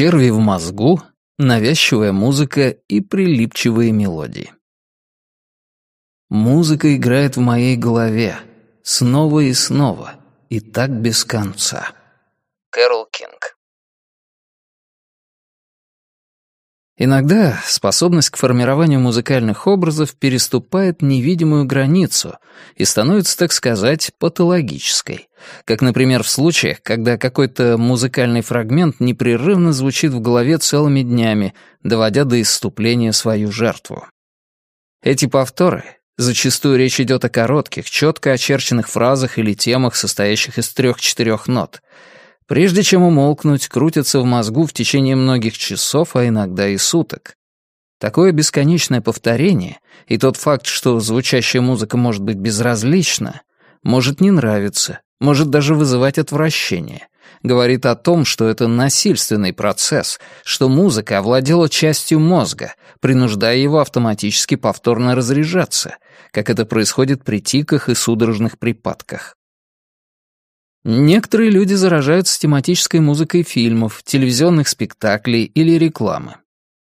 черви в мозгу, навязчивая музыка и прилипчивые мелодии. Музыка играет в моей голове, снова и снова, и так без конца. Кэрол Кинг Иногда способность к формированию музыкальных образов переступает невидимую границу и становится, так сказать, патологической. Как, например, в случаях, когда какой-то музыкальный фрагмент непрерывно звучит в голове целыми днями, доводя до исступления свою жертву. Эти повторы, зачастую речь идет о коротких, четко очерченных фразах или темах, состоящих из трех-четырех нот, прежде чем умолкнуть, крутится в мозгу в течение многих часов, а иногда и суток. Такое бесконечное повторение и тот факт, что звучащая музыка может быть безразлична, может не нравиться, может даже вызывать отвращение, говорит о том, что это насильственный процесс, что музыка овладела частью мозга, принуждая его автоматически повторно разряжаться, как это происходит при тиках и судорожных припадках. Некоторые люди заражаются тематической музыкой фильмов, телевизионных спектаклей или рекламы.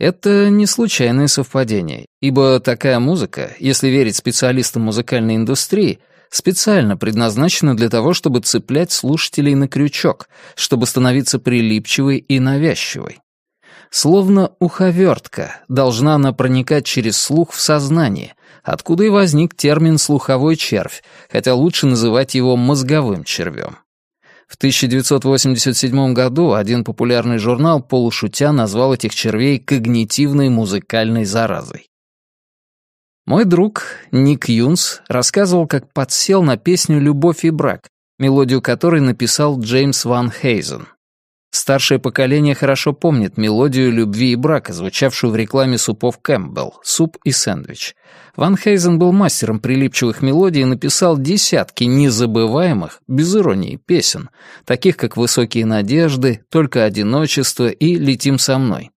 Это не случайное совпадение, ибо такая музыка, если верить специалистам музыкальной индустрии, специально предназначена для того, чтобы цеплять слушателей на крючок, чтобы становиться прилипчивой и навязчивой. Словно уховертка должна она проникать через слух в сознание, откуда и возник термин «слуховой червь», хотя лучше называть его «мозговым червем». В 1987 году один популярный журнал полушутя назвал этих червей когнитивной музыкальной заразой. Мой друг Ник Юнс рассказывал, как подсел на песню «Любовь и брак», мелодию которой написал Джеймс Ван Хейзен. Старшее поколение хорошо помнит мелодию любви и брака, звучавшую в рекламе супов Кэмпбелл, суп и сэндвич. Ван Хейзен был мастером прилипчивых мелодий и написал десятки незабываемых, без иронии, песен, таких как «Высокие надежды», «Только одиночество» и «Летим со мной».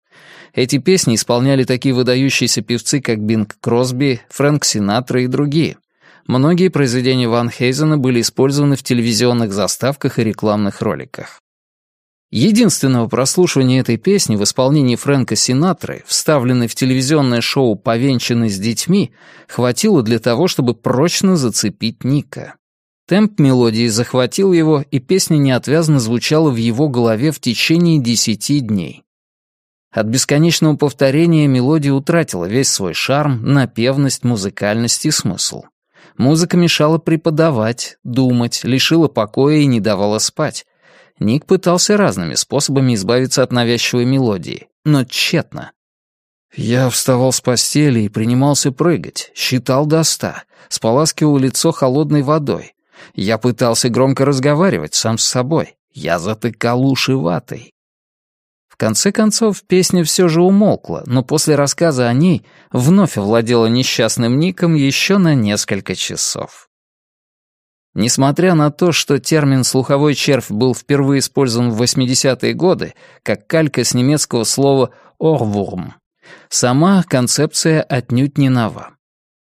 Эти песни исполняли такие выдающиеся певцы, как Бинг Кросби, Фрэнк Синатра и другие. Многие произведения Ван Хейзена были использованы в телевизионных заставках и рекламных роликах. Единственного прослушивания этой песни в исполнении Фрэнка Синатры, вставленной в телевизионное шоу «Повенчанный с детьми», хватило для того, чтобы прочно зацепить Ника. Темп мелодии захватил его, и песня неотвязно звучала в его голове в течение десяти дней. От бесконечного повторения мелодия утратила весь свой шарм, напевность, музыкальность и смысл. Музыка мешала преподавать, думать, лишила покоя и не давала спать, Ник пытался разными способами избавиться от навязчивой мелодии, но тщетно. Я вставал с постели и принимался прыгать, считал до ста, споласкивал лицо холодной водой. Я пытался громко разговаривать сам с собой. Я затыкал уши ватой. В конце концов, песня все же умолкла, но после рассказа о ней вновь овладела несчастным Ником еще на несколько часов. Несмотря на то, что термин «слуховой червь» был впервые использован в 80-е годы, как калька с немецкого слова «орвурм», сама концепция отнюдь не нова.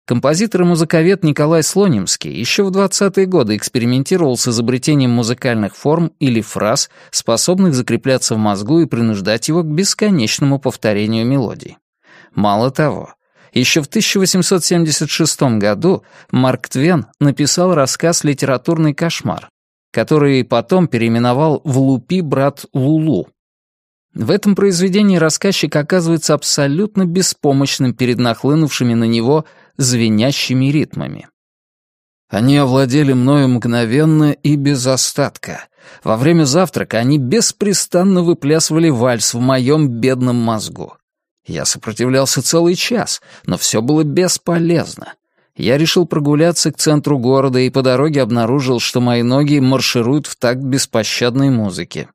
Композитор и музыковед Николай Слонимский еще в 20-е годы экспериментировал с изобретением музыкальных форм или фраз, способных закрепляться в мозгу и принуждать его к бесконечному повторению мелодий. Мало того, еще в 1876 году Марк Твен написал рассказ «Литературный кошмар», который потом переименовал в «Лупи брат Лулу». В этом произведении рассказчик оказывается абсолютно беспомощным перед нахлынувшими на него звенящими ритмами. Они овладели мною мгновенно и без остатка. Во время завтрака они беспрестанно выплясывали вальс в моем бедном мозгу. Я сопротивлялся целый час, но все было бесполезно. Я решил прогуляться к центру города и по дороге обнаружил, что мои ноги маршируют в такт беспощадной музыки.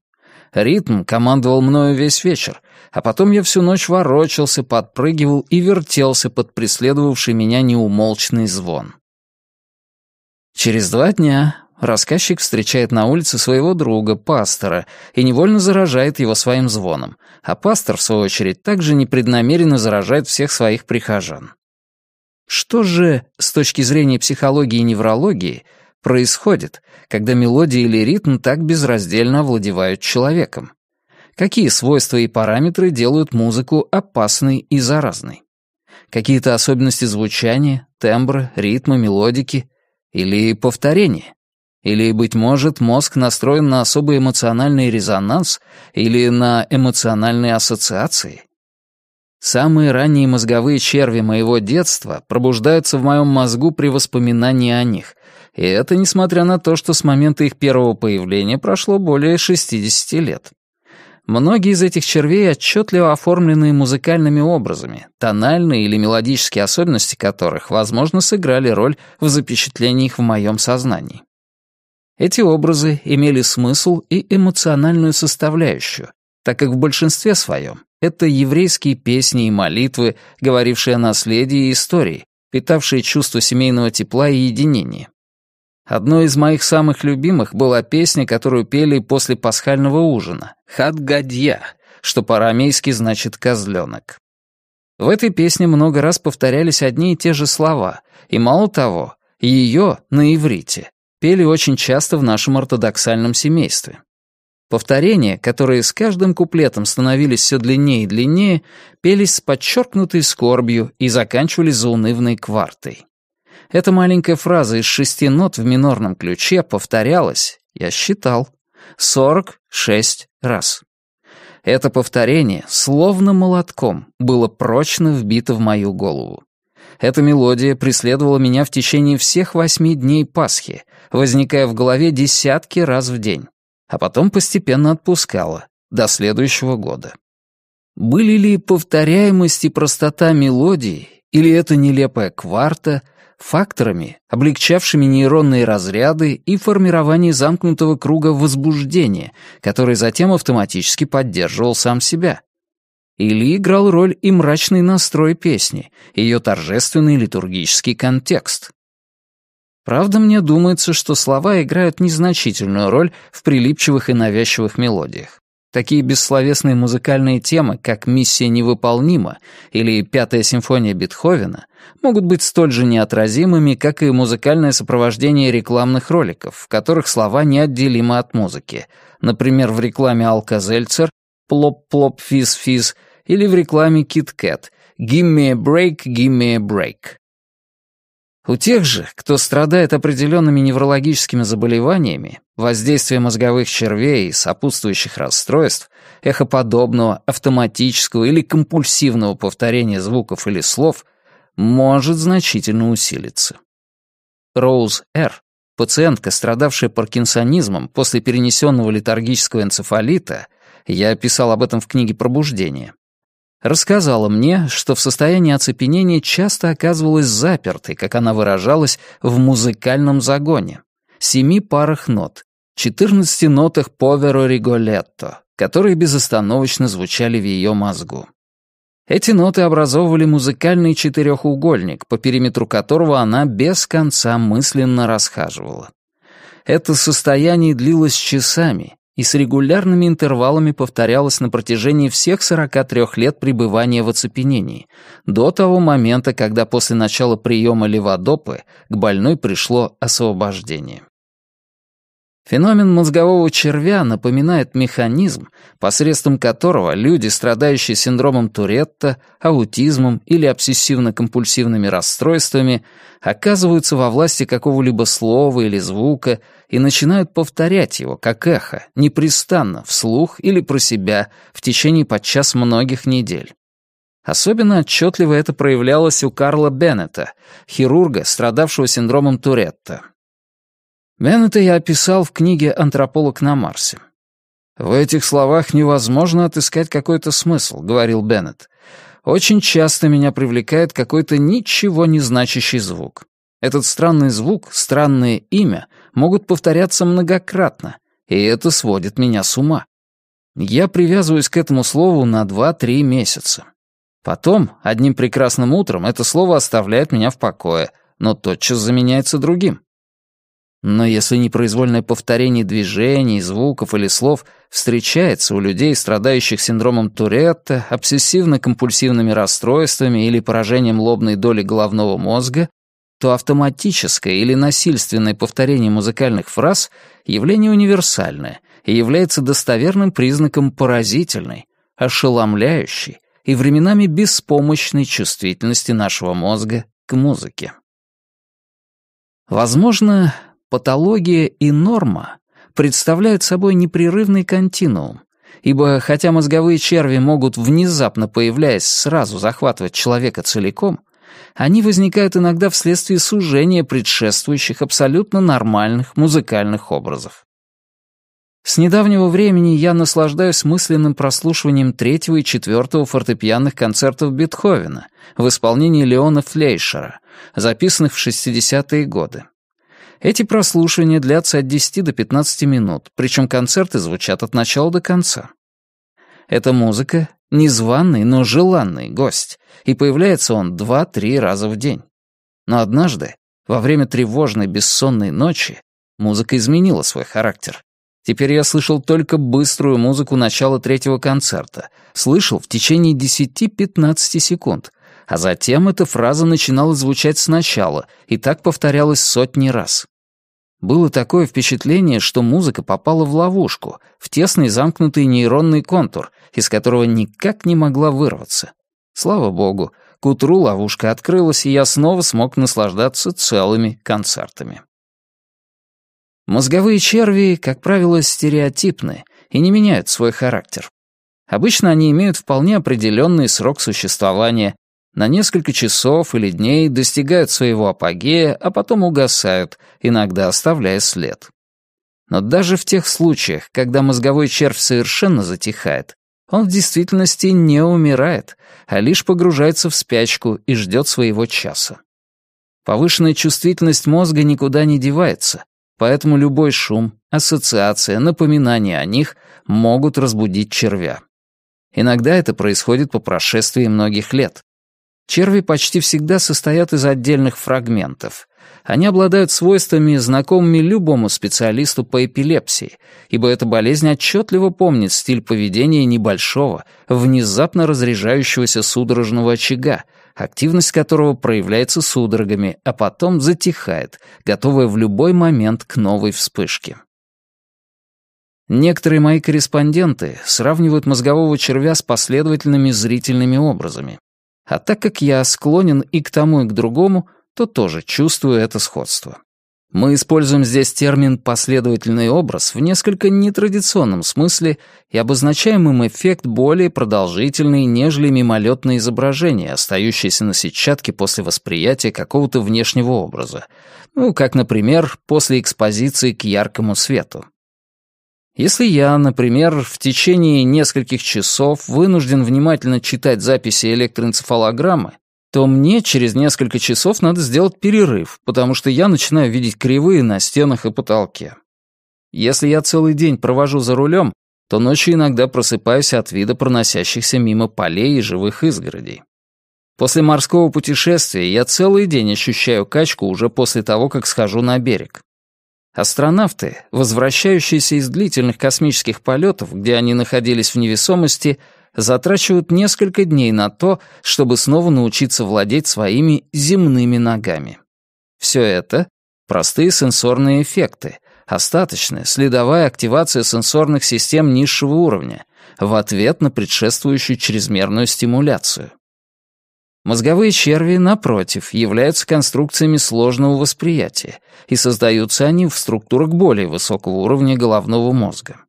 Ритм командовал мною весь вечер, а потом я всю ночь ворочался, подпрыгивал и вертелся под преследовавший меня неумолчный звон. Через два дня Рассказчик встречает на улице своего друга, пастора, и невольно заражает его своим звоном, а пастор, в свою очередь, также непреднамеренно заражает всех своих прихожан. Что же, с точки зрения психологии и неврологии, происходит, когда мелодия или ритм так безраздельно овладевают человеком? Какие свойства и параметры делают музыку опасной и заразной? Какие-то особенности звучания, тембра, ритма, мелодики или повторения? Или, быть может, мозг настроен на особый эмоциональный резонанс или на эмоциональные ассоциации? Самые ранние мозговые черви моего детства пробуждаются в моем мозгу при воспоминании о них, и это несмотря на то, что с момента их первого появления прошло более 60 лет. Многие из этих червей отчетливо оформлены музыкальными образами, тональные или мелодические особенности которых, возможно, сыграли роль в запечатлении их в моем сознании. Эти образы имели смысл и эмоциональную составляющую, так как в большинстве своем это еврейские песни и молитвы, говорившие о наследии и истории, питавшие чувство семейного тепла и единения. Одной из моих самых любимых была песня, которую пели после пасхального ужина «Хадгадья», что по-арамейски значит «козленок». В этой песне много раз повторялись одни и те же слова, и мало того, ее на иврите пели очень часто в нашем ортодоксальном семействе. Повторения, которые с каждым куплетом становились все длиннее и длиннее, пелись с подчеркнутой скорбью и заканчивались заунывной квартой. Эта маленькая фраза из шести нот в минорном ключе повторялась, я считал, 46 раз. Это повторение, словно молотком, было прочно вбито в мою голову. Эта мелодия преследовала меня в течение всех восьми дней Пасхи, возникая в голове десятки раз в день, а потом постепенно отпускала, до следующего года. Были ли повторяемость и простота мелодии, или эта нелепая кварта, факторами, облегчавшими нейронные разряды и формирование замкнутого круга возбуждения, который затем автоматически поддерживал сам себя, или играл роль и мрачный настрой песни, ее торжественный литургический контекст. Правда, мне думается, что слова играют незначительную роль в прилипчивых и навязчивых мелодиях. Такие бессловесные музыкальные темы, как «Миссия невыполнима» или «Пятая симфония Бетховена», могут быть столь же неотразимыми, как и музыкальное сопровождение рекламных роликов, в которых слова неотделимы от музыки. Например, в рекламе «Alka-Seltzer» «Plop-plop-fizz-fizz» или в рекламе KitKat «Give me a break, give me a break». У тех же, кто страдает определенными неврологическими заболеваниями, воздействие мозговых червей и сопутствующих расстройств, эхоподобного, автоматического или компульсивного повторения звуков или слов может значительно усилиться. Роуз Р., пациентка, страдавшая паркинсонизмом после перенесенного летаргического энцефалита, я писал об этом в книге «Пробуждение», рассказала мне, что в состоянии оцепенения часто оказывалась запертой, как она выражалась, в музыкальном загоне. Семи парах нот, четырнадцати нотах поверо риголетто, которые безостановочно звучали в ее мозгу. Эти ноты образовывали музыкальный четырехугольник, по периметру которого она без конца мысленно расхаживала. Это состояние длилось часами, и с регулярными интервалами повторялось на протяжении всех 43 лет пребывания в оцепенении, до того момента, когда после начала приема леводопы к больной пришло освобождение. Феномен мозгового червя напоминает механизм, посредством которого люди, страдающие синдромом Туретта, аутизмом или обсессивно-компульсивными расстройствами, оказываются во власти какого-либо слова или звука и начинают повторять его, как эхо, непрестанно, вслух или про себя, в течение подчас многих недель. Особенно отчетливо это проявлялось у Карла Беннета, хирурга, страдавшего синдромом Туретта. Беннета я описал в книге «Антрополог на Марсе». «В этих словах невозможно отыскать какой-то смысл», — говорил Беннет. «Очень часто меня привлекает какой-то ничего не значащий звук. Этот странный звук, странное имя могут повторяться многократно, и это сводит меня с ума. Я привязываюсь к этому слову на 2-3 месяца. Потом, одним прекрасным утром, это слово оставляет меня в покое, но тотчас заменяется другим. Но если непроизвольное повторение движений, звуков или слов встречается у людей, страдающих синдромом Туретта, обсессивно-компульсивными расстройствами или поражением лобной доли головного мозга, то автоматическое или насильственное повторение музыкальных фраз — явление универсальное и является достоверным признаком поразительной, ошеломляющей и временами беспомощной чувствительности нашего мозга к музыке. Возможно, Патология и норма представляют собой непрерывный континуум, ибо хотя мозговые черви могут, внезапно появляясь, сразу захватывать человека целиком, они возникают иногда вследствие сужения предшествующих абсолютно нормальных музыкальных образов. С недавнего времени я наслаждаюсь мысленным прослушиванием третьего и четвертого фортепианных концертов Бетховена в исполнении Леона Флейшера, записанных в 60-е годы. Эти прослушивания длятся от 10 до 15 минут, причем концерты звучат от начала до конца. Эта музыка — незваный, но желанный гость, и появляется он 2-3 раза в день. Но однажды, во время тревожной бессонной ночи, музыка изменила свой характер. Теперь я слышал только быструю музыку начала третьего концерта. Слышал в течение 10-15 секунд — а затем эта фраза начинала звучать сначала и так повторялась сотни раз. Было такое впечатление, что музыка попала в ловушку, в тесный замкнутый нейронный контур, из которого никак не могла вырваться. Слава богу, к утру ловушка открылась, и я снова смог наслаждаться целыми концертами. Мозговые черви, как правило, стереотипны и не меняют свой характер. Обычно они имеют вполне определенный срок существования, на несколько часов или дней достигают своего апогея, а потом угасают, иногда оставляя след. Но даже в тех случаях, когда мозговой червь совершенно затихает, он в действительности не умирает, а лишь погружается в спячку и ждет своего часа. Повышенная чувствительность мозга никуда не девается, поэтому любой шум, ассоциация, напоминание о них могут разбудить червя. Иногда это происходит по прошествии многих лет. Черви почти всегда состоят из отдельных фрагментов. Они обладают свойствами, знакомыми любому специалисту по эпилепсии, ибо эта болезнь отчетливо помнит стиль поведения небольшого, внезапно разряжающегося судорожного очага, активность которого проявляется судорогами, а потом затихает, готовая в любой момент к новой вспышке. Некоторые мои корреспонденты сравнивают мозгового червя с последовательными зрительными образами, а так как я склонен и к тому, и к другому, то тоже чувствую это сходство. Мы используем здесь термин «последовательный образ» в несколько нетрадиционном смысле и обозначаем им эффект более продолжительный, нежели мимолетное изображение, остающееся на сетчатке после восприятия какого-то внешнего образа. Ну, как, например, после экспозиции к яркому свету. Если я, например, в течение нескольких часов вынужден внимательно читать записи электроэнцефалограммы, то мне через несколько часов надо сделать перерыв, потому что я начинаю видеть кривые на стенах и потолке. Если я целый день провожу за рулем, то ночью иногда просыпаюсь от вида проносящихся мимо полей и живых изгородей. После морского путешествия я целый день ощущаю качку уже после того, как схожу на берег. Астронавты, возвращающиеся из длительных космических полетов, где они находились в невесомости, затрачивают несколько дней на то, чтобы снова научиться владеть своими земными ногами. Все это — простые сенсорные эффекты, остаточная следовая активация сенсорных систем низшего уровня в ответ на предшествующую чрезмерную стимуляцию. Мозговые черви, напротив, являются конструкциями сложного восприятия, и создаются они в структурах более высокого уровня головного мозга.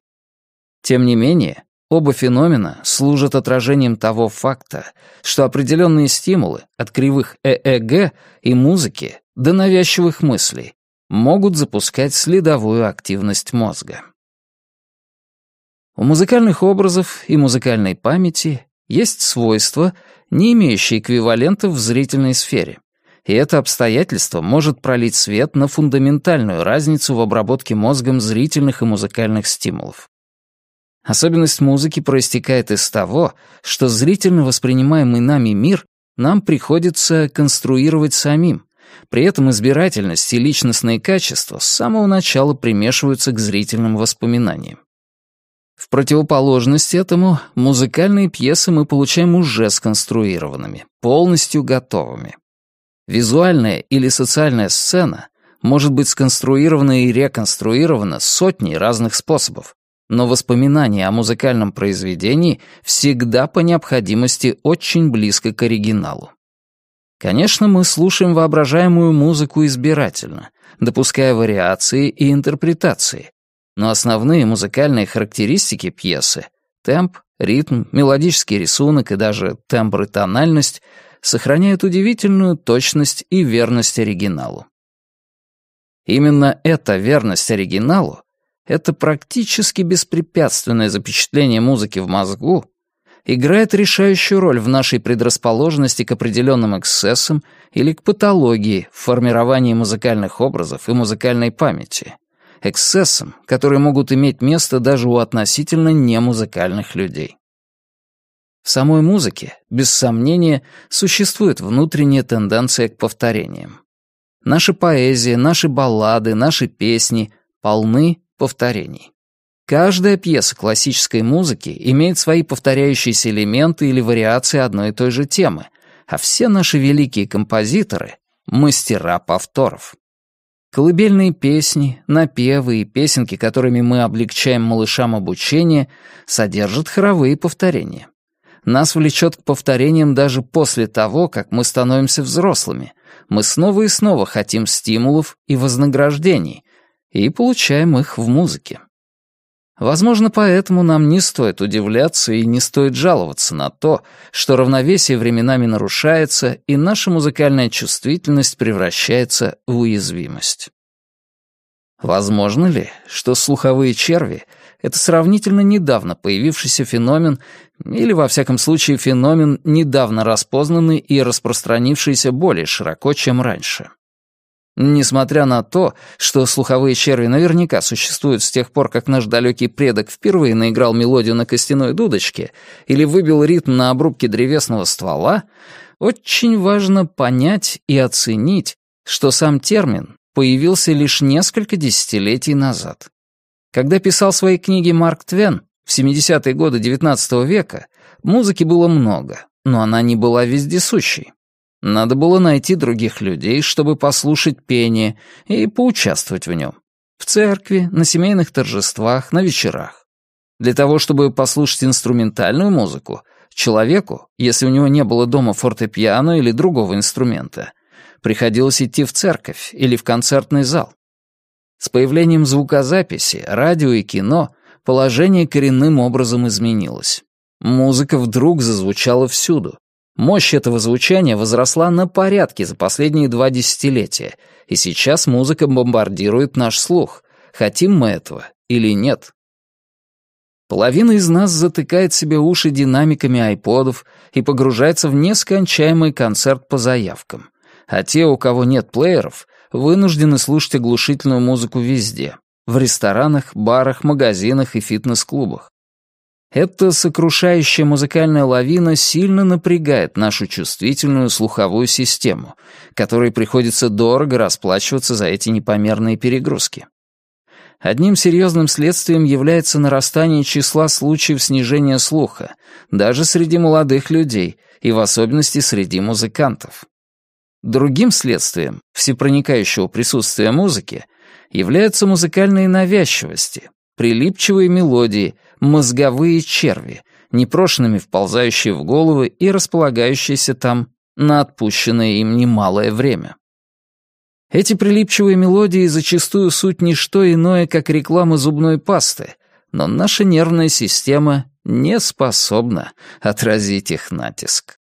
Тем не менее, оба феномена служат отражением того факта, что определенные стимулы от кривых ЭЭГ и музыки до навязчивых мыслей могут запускать следовую активность мозга. У музыкальных образов и музыкальной памяти есть свойство, не имеющий эквивалентов в зрительной сфере. И это обстоятельство может пролить свет на фундаментальную разницу в обработке мозгом зрительных и музыкальных стимулов. Особенность музыки проистекает из того, что зрительно воспринимаемый нами мир нам приходится конструировать самим. При этом избирательность и личностные качества с самого начала примешиваются к зрительным воспоминаниям противоположность этому, музыкальные пьесы мы получаем уже сконструированными, полностью готовыми. Визуальная или социальная сцена может быть сконструирована и реконструирована сотней разных способов, но воспоминание о музыкальном произведении всегда по необходимости очень близко к оригиналу. Конечно, мы слушаем воображаемую музыку избирательно, допуская вариации и интерпретации, но основные музыкальные характеристики пьесы — темп, ритм, мелодический рисунок и даже тембр и тональность — сохраняют удивительную точность и верность оригиналу. Именно эта верность оригиналу — это практически беспрепятственное запечатление музыки в мозгу — играет решающую роль в нашей предрасположенности к определенным эксцессам или к патологии в формировании музыкальных образов и музыкальной памяти — эксцессам, которые могут иметь место даже у относительно немузыкальных людей. В самой музыке, без сомнения, существует внутренняя тенденция к повторениям. Наша поэзия, наши баллады, наши песни полны повторений. Каждая пьеса классической музыки имеет свои повторяющиеся элементы или вариации одной и той же темы, а все наши великие композиторы — мастера повторов. Колыбельные песни, напевы и песенки, которыми мы облегчаем малышам обучение, содержат хоровые повторения. Нас влечет к повторениям даже после того, как мы становимся взрослыми. Мы снова и снова хотим стимулов и вознаграждений, и получаем их в музыке. Возможно, поэтому нам не стоит удивляться и не стоит жаловаться на то, что равновесие временами нарушается и наша музыкальная чувствительность превращается в уязвимость. Возможно ли, что слуховые черви — это сравнительно недавно появившийся феномен, или, во всяком случае, феномен, недавно распознанный и распространившийся более широко, чем раньше? Несмотря на то, что слуховые черви наверняка существуют с тех пор, как наш далекий предок впервые наиграл мелодию на костяной дудочке или выбил ритм на обрубке древесного ствола, очень важно понять и оценить, что сам термин появился лишь несколько десятилетий назад. Когда писал свои книги Марк Твен в 70-е годы XIX века, музыки было много, но она не была вездесущей. Надо было найти других людей, чтобы послушать пение и поучаствовать в нем. В церкви, на семейных торжествах, на вечерах. Для того, чтобы послушать инструментальную музыку, человеку, если у него не было дома фортепиано или другого инструмента, приходилось идти в церковь или в концертный зал. С появлением звукозаписи, радио и кино положение коренным образом изменилось. Музыка вдруг зазвучала всюду, Мощь этого звучания возросла на порядке за последние два десятилетия, и сейчас музыка бомбардирует наш слух, хотим мы этого или нет. Половина из нас затыкает себе уши динамиками айподов и погружается в нескончаемый концерт по заявкам, а те, у кого нет плееров, вынуждены слушать оглушительную музыку везде — в ресторанах, барах, магазинах и фитнес-клубах. Эта сокрушающая музыкальная лавина сильно напрягает нашу чувствительную слуховую систему, которой приходится дорого расплачиваться за эти непомерные перегрузки. Одним серьезным следствием является нарастание числа случаев снижения слуха, даже среди молодых людей и в особенности среди музыкантов. Другим следствием всепроникающего присутствия музыки являются музыкальные навязчивости, прилипчивые мелодии, мозговые черви, непрошенными вползающие в головы и располагающиеся там на отпущенное им немалое время. Эти прилипчивые мелодии зачастую суть не что иное, как реклама зубной пасты, но наша нервная система не способна отразить их натиск.